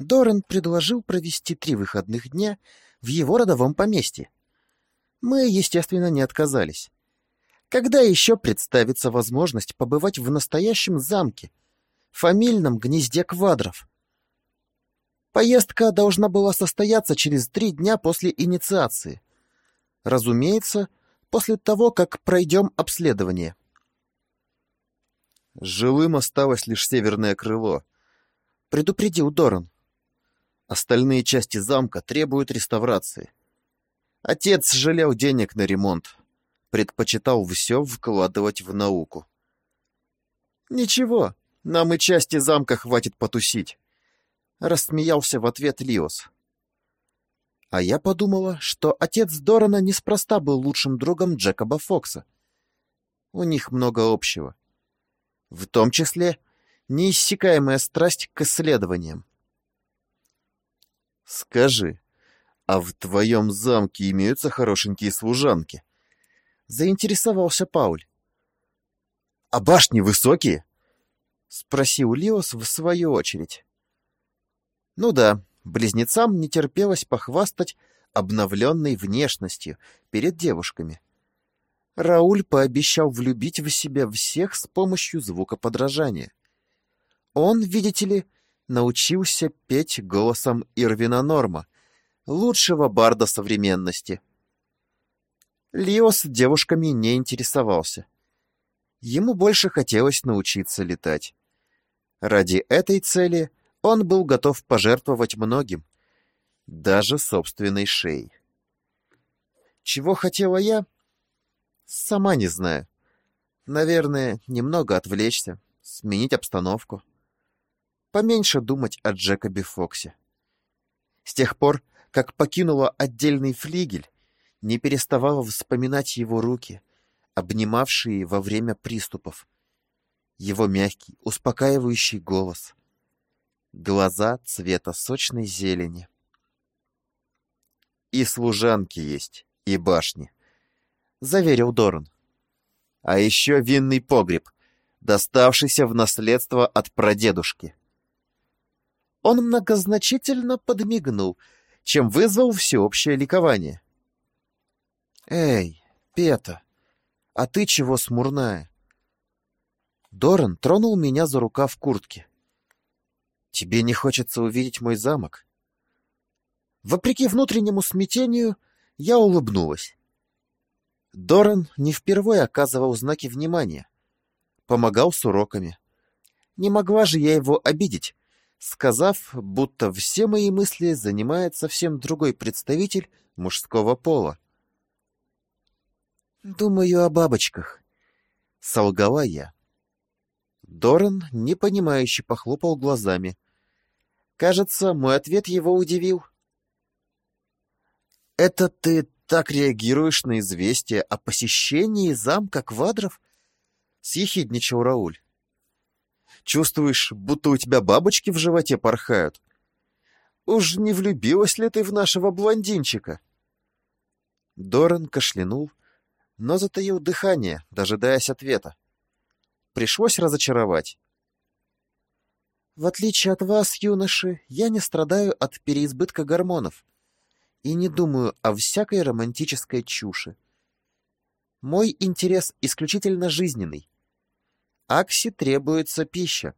Доран предложил провести три выходных дня в его родовом поместье. Мы, естественно, не отказались. Когда еще представится возможность побывать в настоящем замке, фамильном гнезде квадров? Поездка должна была состояться через три дня после инициации. Разумеется, после того, как пройдем обследование. Жилым осталось лишь северное крыло, предупредил Доран. Остальные части замка требуют реставрации. Отец жалел денег на ремонт, предпочитал все вкладывать в науку. «Ничего, нам и части замка хватит потусить», — рассмеялся в ответ Лиос. А я подумала, что отец Дорана неспроста был лучшим другом Джекоба Фокса. У них много общего. В том числе неиссякаемая страсть к исследованиям. «Скажи, а в твоем замке имеются хорошенькие служанки?» Заинтересовался Пауль. «А башни высокие?» Спросил Лиос в свою очередь. Ну да, близнецам не терпелось похвастать обновленной внешностью перед девушками. Рауль пообещал влюбить в себя всех с помощью звукоподражания. Он, видите ли, научился петь голосом Ирвина Норма, лучшего барда современности. Лиос девушками не интересовался. Ему больше хотелось научиться летать. Ради этой цели он был готов пожертвовать многим, даже собственной шеей. Чего хотела я? Сама не знаю. Наверное, немного отвлечься, сменить обстановку. Поменьше думать о Джекобе Фоксе. С тех пор, как покинула отдельный флигель, не переставала вспоминать его руки, обнимавшие во время приступов, его мягкий, успокаивающий голос, глаза цвета сочной зелени. «И служанки есть, и башни», — заверил Доран. «А еще винный погреб, доставшийся в наследство от прадедушки». Он многозначительно подмигнул, чем вызвал всеобщее ликование. «Эй, Пета, а ты чего смурная?» Доран тронул меня за рукав куртки. «Тебе не хочется увидеть мой замок?» Вопреки внутреннему смятению, я улыбнулась. Доран не впервые оказывал знаки внимания. Помогал с уроками. Не могла же я его обидеть, сказав, будто все мои мысли занимает совсем другой представитель мужского пола. «Думаю о бабочках», — солгала я. Доран, непонимающе, похлопал глазами. Кажется, мой ответ его удивил. «Это ты так реагируешь на известие о посещении замка Квадров?» — съехидничал Рауль. «Чувствуешь, будто у тебя бабочки в животе порхают? Уж не влюбилась ли ты в нашего блондинчика?» Доран кашлянул, но затаил дыхание, дожидаясь ответа пришлось разочаровать. В отличие от вас, юноши, я не страдаю от переизбытка гормонов и не думаю о всякой романтической чуши. Мой интерес исключительно жизненный. Акси требуется пища.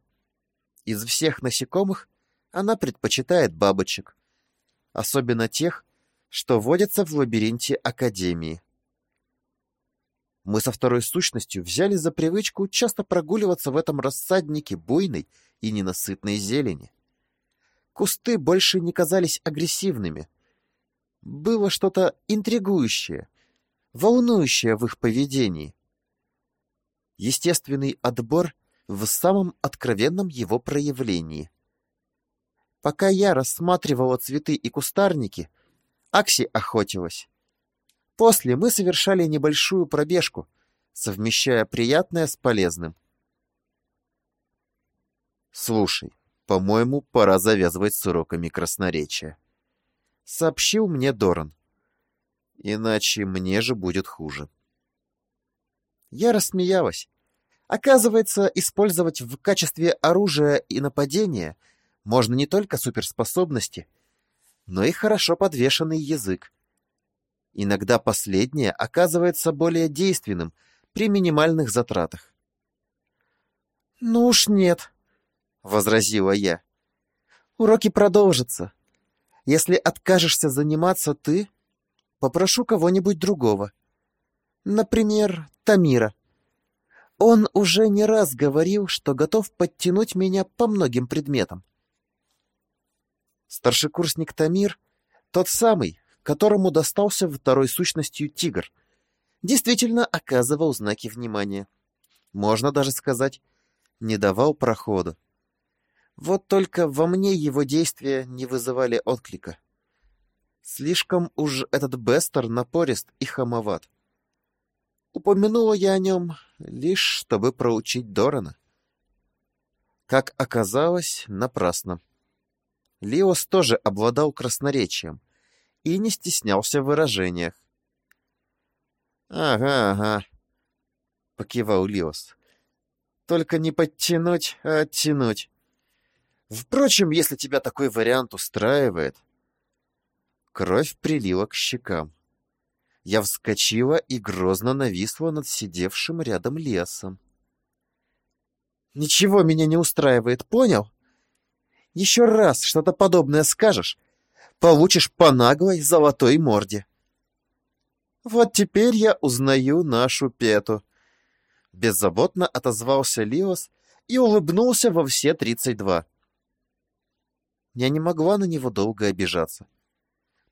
Из всех насекомых она предпочитает бабочек, особенно тех, что водятся в лабиринте Академии. Мы со второй сущностью взяли за привычку часто прогуливаться в этом рассаднике буйной и ненасытной зелени. Кусты больше не казались агрессивными. Было что-то интригующее, волнующее в их поведении. Естественный отбор в самом откровенном его проявлении. Пока я рассматривала цветы и кустарники, Акси охотилась. После мы совершали небольшую пробежку, совмещая приятное с полезным. «Слушай, по-моему, пора завязывать с уроками красноречия», — сообщил мне Доран. «Иначе мне же будет хуже». Я рассмеялась. Оказывается, использовать в качестве оружия и нападения можно не только суперспособности, но и хорошо подвешенный язык. Иногда последнее оказывается более действенным при минимальных затратах. «Ну уж нет», — возразила я. «Уроки продолжатся. Если откажешься заниматься ты, попрошу кого-нибудь другого. Например, Тамира. Он уже не раз говорил, что готов подтянуть меня по многим предметам. Старшекурсник Тамир, тот самый, которому достался второй сущностью тигр, действительно оказывал знаки внимания. Можно даже сказать, не давал проходу. Вот только во мне его действия не вызывали отклика. Слишком уж этот Бестер напорист и хамоват. Упомянула я о нем лишь, чтобы проучить Дорана. Как оказалось, напрасно. Лиос тоже обладал красноречием и не стеснялся в выражениях. «Ага, ага», — покивал Лиос. «Только не подтянуть, а оттянуть. Впрочем, если тебя такой вариант устраивает...» Кровь прилила к щекам. Я вскочила и грозно нависла над сидевшим рядом лесом. «Ничего меня не устраивает, понял? Еще раз что-то подобное скажешь, получишь по наглой золотой морде». «Вот теперь я узнаю нашу Пету», — беззаботно отозвался Лиос и улыбнулся во все тридцать два. Я не могла на него долго обижаться.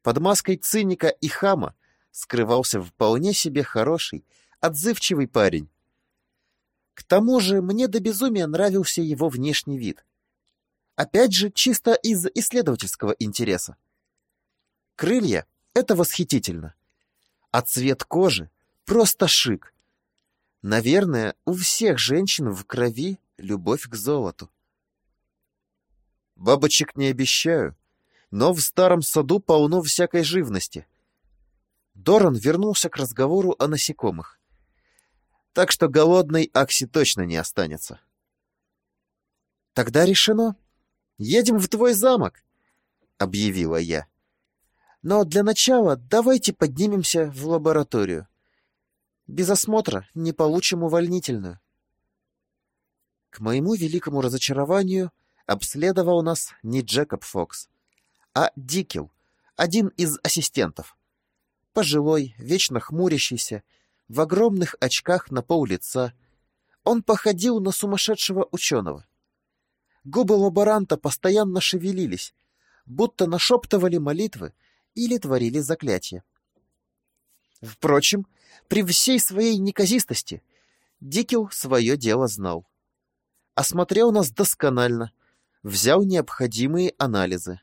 Под маской циника и хама скрывался вполне себе хороший, отзывчивый парень. К тому же мне до безумия нравился его внешний вид. Опять же, чисто из исследовательского интереса. Крылья — это восхитительно. А цвет кожи — просто шик. Наверное, у всех женщин в крови любовь к золоту. Бабочек не обещаю, но в старом саду полно всякой живности. Доран вернулся к разговору о насекомых. Так что голодной Акси точно не останется. «Тогда решено. Едем в твой замок», — объявила я. «Но для начала давайте поднимемся в лабораторию. Без осмотра не получим увольнительную». К моему великому разочарованию обследовал нас не Джекоб Фокс, а Дикил, один из ассистентов. Пожилой, вечно хмурящийся, в огромных очках на пол лица. Он походил на сумасшедшего ученого. Губы лаборанта постоянно шевелились, будто нашептывали молитвы или творили заклятия. Впрочем, при всей своей неказистости Дикил свое дело знал. Осмотрел нас досконально, взял необходимые анализы.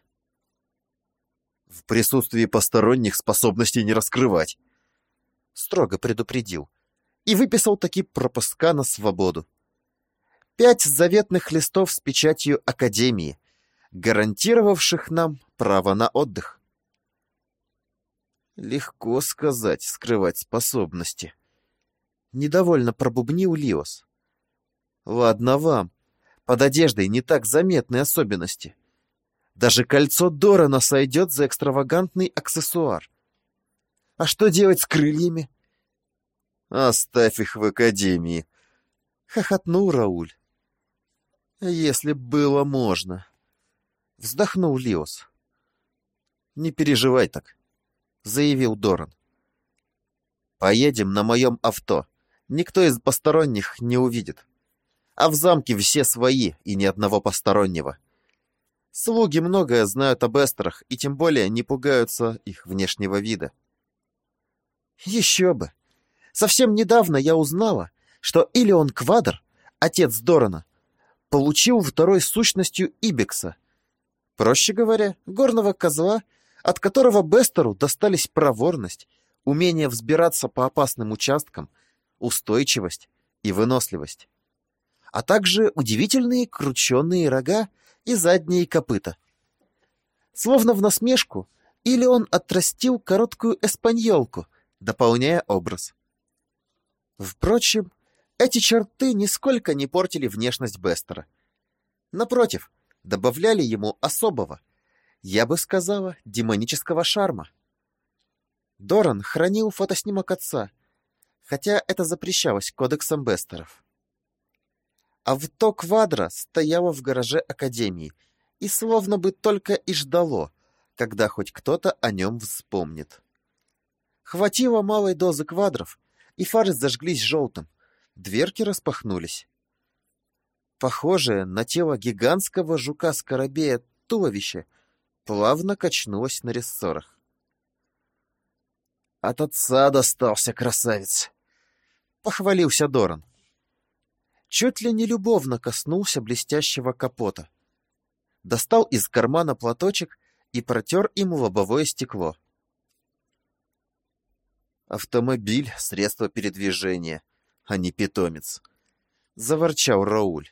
В присутствии посторонних способностей не раскрывать. Строго предупредил. И выписал таки пропуска на свободу. Пять заветных листов с печатью Академии, гарантировавших нам право на отдых. Легко сказать, скрывать способности. Недовольно пробубнил Лиос. Ладно вам, под одеждой не так заметны особенности. Даже кольцо Дорана сойдет за экстравагантный аксессуар. А что делать с крыльями? Оставь их в академии. Хохотнул Рауль. Если было можно. Вздохнул Лиос. Не переживай так, заявил Доран. Поедем на моем авто. Никто из посторонних не увидит. А в замке все свои и ни одного постороннего. — Слуги многое знают об эстерах и тем более не пугаются их внешнего вида. Еще бы! Совсем недавно я узнала, что Илион Квадр, отец Дорана, получил второй сущностью Ибекса. Проще говоря, горного козла, от которого Бестеру достались проворность, умение взбираться по опасным участкам, устойчивость и выносливость, а также удивительные крученные рога и задние копыта. Словно в насмешку, или он отрастил короткую эспаньолку, дополняя образ. Впрочем, эти черты нисколько не портили внешность Бестера. Напротив, добавляли ему особого, я бы сказала, демонического шарма. Доран хранил фотоснимок отца, хотя это запрещалось кодексом Бестеров. Авто Квадро стояло в гараже Академии и словно бы только и ждало, когда хоть кто-то о нем вспомнит. Хватило малой дозы квадров, и фары зажглись желтым, дверки распахнулись. Похожее на тело гигантского жука-скоробея туловище плавно качнулось на рессорах. «От отца достался, красавец!» — похвалился Доран. Чуть ли не любовно коснулся блестящего капота. Достал из кармана платочек и протер им лобовое стекло. «Автомобиль — средство передвижения, а не питомец», — заворчал Рауль.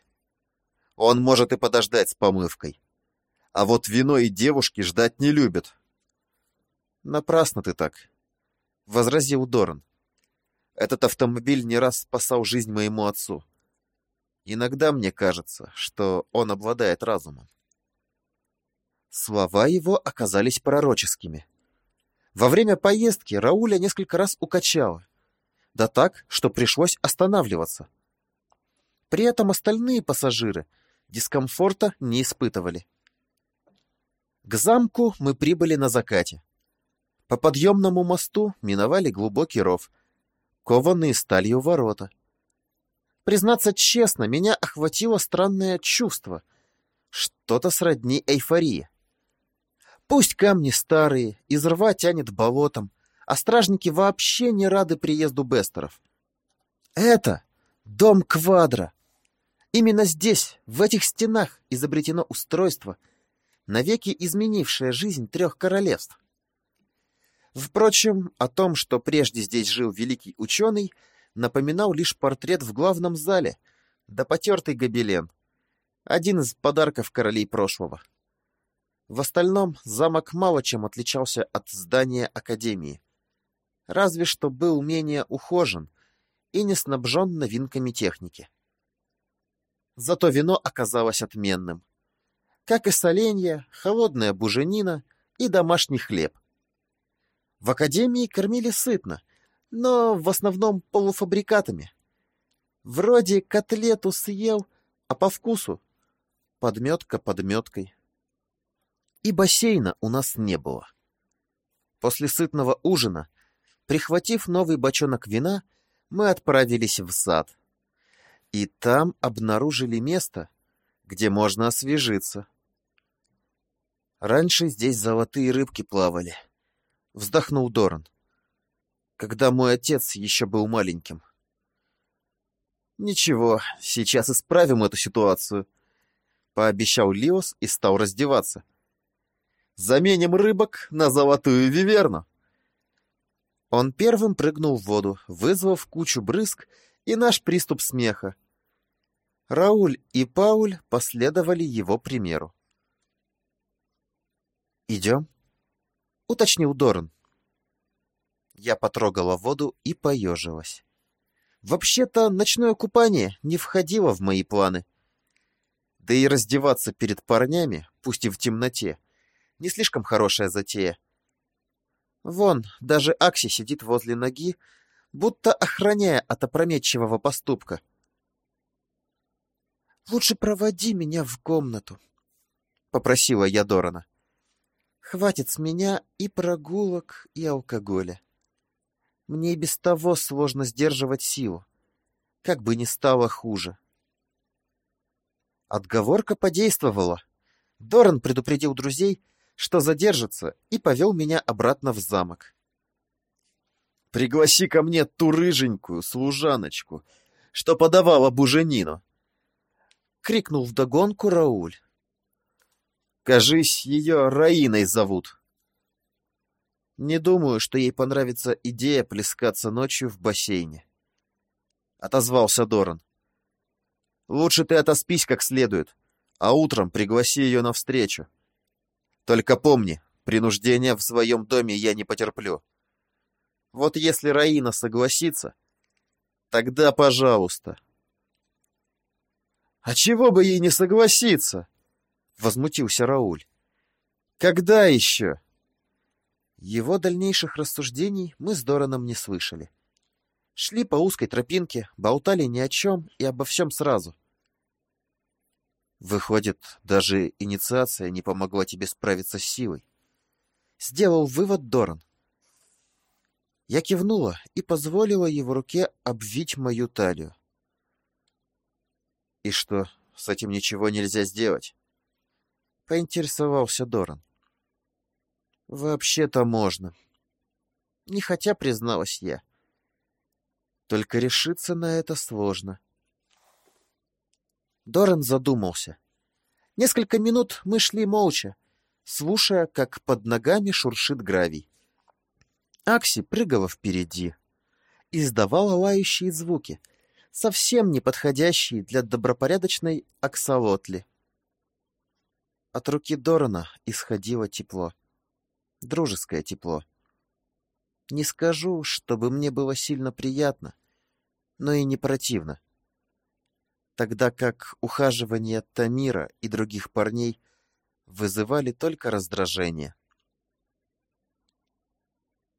«Он может и подождать с помывкой. А вот вино и девушки ждать не любят». «Напрасно ты так», — возразил Доран. «Этот автомобиль не раз спасал жизнь моему отцу. Иногда мне кажется, что он обладает разумом». Слова его оказались пророческими. Во время поездки Рауля несколько раз укачало. Да так, что пришлось останавливаться. При этом остальные пассажиры дискомфорта не испытывали. К замку мы прибыли на закате. По подъемному мосту миновали глубокий ров, кованные сталью ворота. Признаться честно, меня охватило странное чувство. Что-то сродни эйфории. Пусть камни старые, из рва тянет болотом, а стражники вообще не рады приезду Бестеров. Это дом Квадра. Именно здесь, в этих стенах, изобретено устройство, навеки изменившее жизнь трех королевств. Впрочем, о том, что прежде здесь жил великий ученый, напоминал лишь портрет в главном зале, да потертый гобелен. Один из подарков королей прошлого. В остальном замок мало чем отличался от здания Академии. Разве что был менее ухожен и не снабжен новинками техники. Зато вино оказалось отменным. Как и соленья, холодная буженина и домашний хлеб. В академии кормили сытно, но в основном полуфабрикатами. Вроде котлету съел, а по вкусу подметка подметкой. И бассейна у нас не было. После сытного ужина, прихватив новый бочонок вина, мы отправились в сад. И там обнаружили место, где можно освежиться. Раньше здесь золотые рыбки плавали — вздохнул Доран. Когда мой отец еще был маленьким. Ничего, сейчас исправим эту ситуацию, пообещал Лиос и стал раздеваться. Заменим рыбок на золотую виверну. Он первым прыгнул в воду, вызвав кучу брызг и наш приступ смеха. Рауль и Пауль последовали его примеру. «Идем?» — уточнил Доран. Я потрогала воду и поежилась. Вообще-то ночное купание не входило в мои планы. Да и раздеваться перед парнями, пусть и в темноте, не слишком хорошая затея. Вон, даже Акси сидит возле ноги, будто охраняя от опрометчивого поступка. «Лучше проводи меня в комнату», — попросила я Дорана. Хватит с меня и прогулок, и алкоголя. Мне и без того сложно сдерживать силу. Как бы ни стало хуже. Отговорка подействовала. Доран предупредил друзей, что задержится, и повел меня обратно в замок. «Пригласи ко мне ту рыженькую служаночку, что подавала буженину!» — крикнул вдогонку Рауль. Кажись, ее Раиной зовут. Не думаю, что ей понравится идея плескаться ночью в бассейне. Отозвался Доран. Лучше ты отоспись как следует, а утром пригласи ее навстречу. Только помни, принуждения в своем доме я не потерплю. Вот если Раина согласится, тогда пожалуйста. А чего бы ей не согласиться? Возмутился Рауль. Когда еще? Его дальнейших рассуждений мы с Дораном не слышали. Шли по узкой тропинке, болтали ни о чем и обо всем сразу. Выходит, даже инициация не помогла тебе справиться с силой. Сделал вывод Доран. Я кивнула и позволила его руке обвить мою талию. И что, с этим ничего нельзя сделать? Поинтересовался Доран. Вообще-то можно. Не хотя призналась я. Только решиться на это сложно. Доран задумался. Несколько минут мы шли молча, слушая, как под ногами шуршит гравий. Акси прыгала впереди, издавала лающие звуки, совсем не подходящие для добропорядочной аксолотли. От руки Дорана исходило тепло. Дружеское тепло. Не скажу, чтобы мне было сильно приятно, но и не противно. Тогда как ухаживание Тамира и других парней вызывали только раздражение.